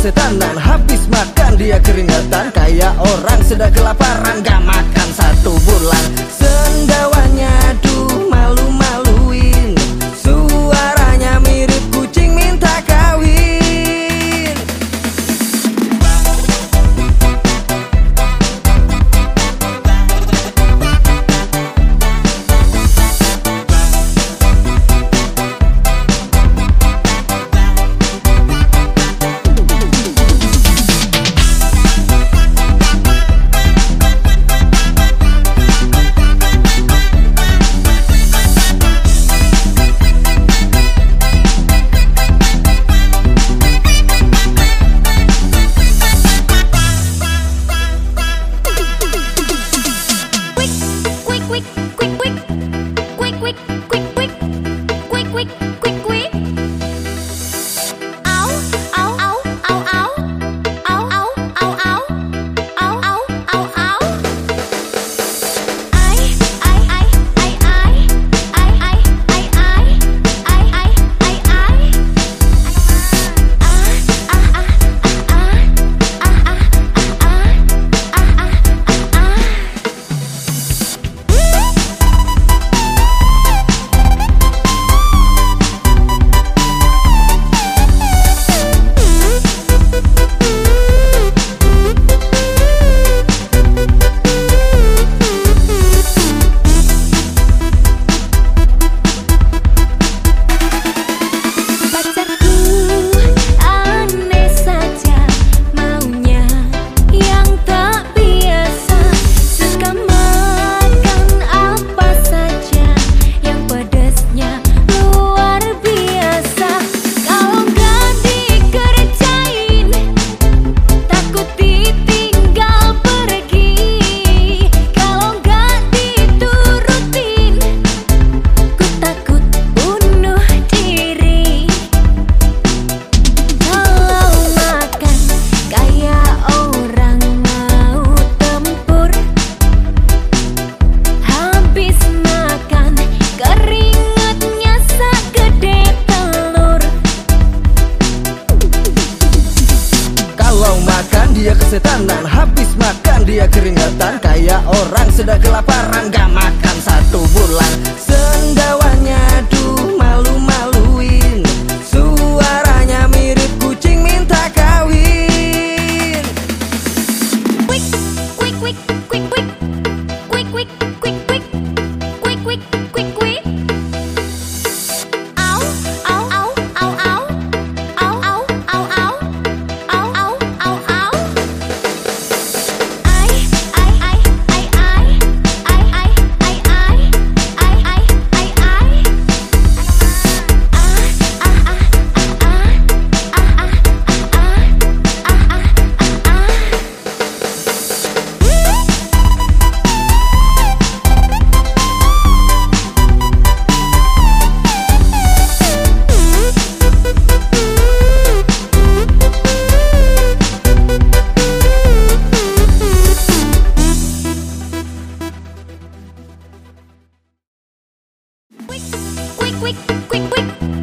kesetanan Habis makan dia keringatan Kayak orang sedang kelaparan Gak makan satu bulan. like dia kesetanan. Habis makan dia keringatan. Kayak orang sedang kelaparan Gak makan satu bulan. Sendawa quick, quick, quick, quick.